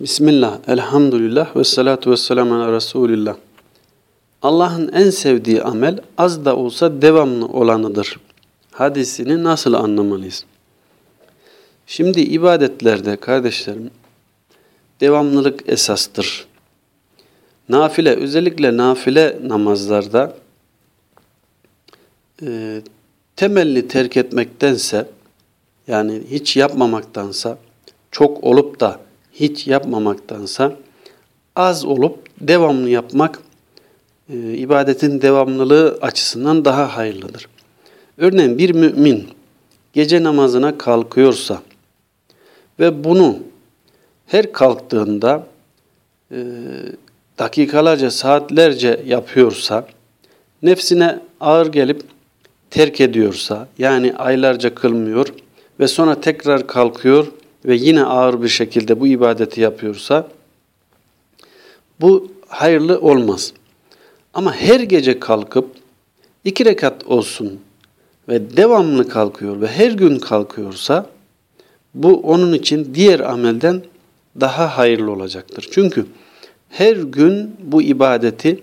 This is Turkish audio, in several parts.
Bismillah, elhamdülillah ve salatu ve selamu ala Resulillah. Allah'ın en sevdiği amel az da olsa devamlı olanıdır. Hadisini nasıl anlamalıyız? Şimdi ibadetlerde kardeşlerim devamlılık esastır. Nafile, özellikle nafile namazlarda e, temelli terk etmektense yani hiç yapmamaktansa çok olup da hiç yapmamaktansa az olup devamlı yapmak e, ibadetin devamlılığı açısından daha hayırlıdır. Örneğin bir mümin gece namazına kalkıyorsa ve bunu her kalktığında e, dakikalarca, saatlerce yapıyorsa, nefsine ağır gelip terk ediyorsa, yani aylarca kılmıyor ve sonra tekrar kalkıyor ve yine ağır bir şekilde bu ibadeti yapıyorsa, bu hayırlı olmaz. Ama her gece kalkıp iki rekat olsun ve devamlı kalkıyor ve her gün kalkıyorsa, bu onun için diğer amelden daha hayırlı olacaktır. Çünkü her gün bu ibadeti,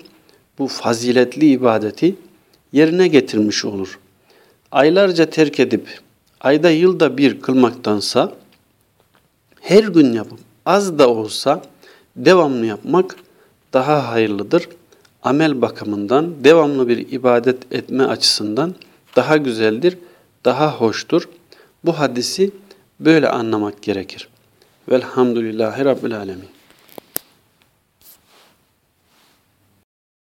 bu faziletli ibadeti yerine getirmiş olur. Aylarca terk edip ayda yılda bir kılmaktansa her gün yapıp az da olsa devamlı yapmak daha hayırlıdır. Amel bakımından devamlı bir ibadet etme açısından daha güzeldir, daha hoştur. Bu hadisi böyle anlamak gerekir. Velhamdülillahi Rabbil Alemin.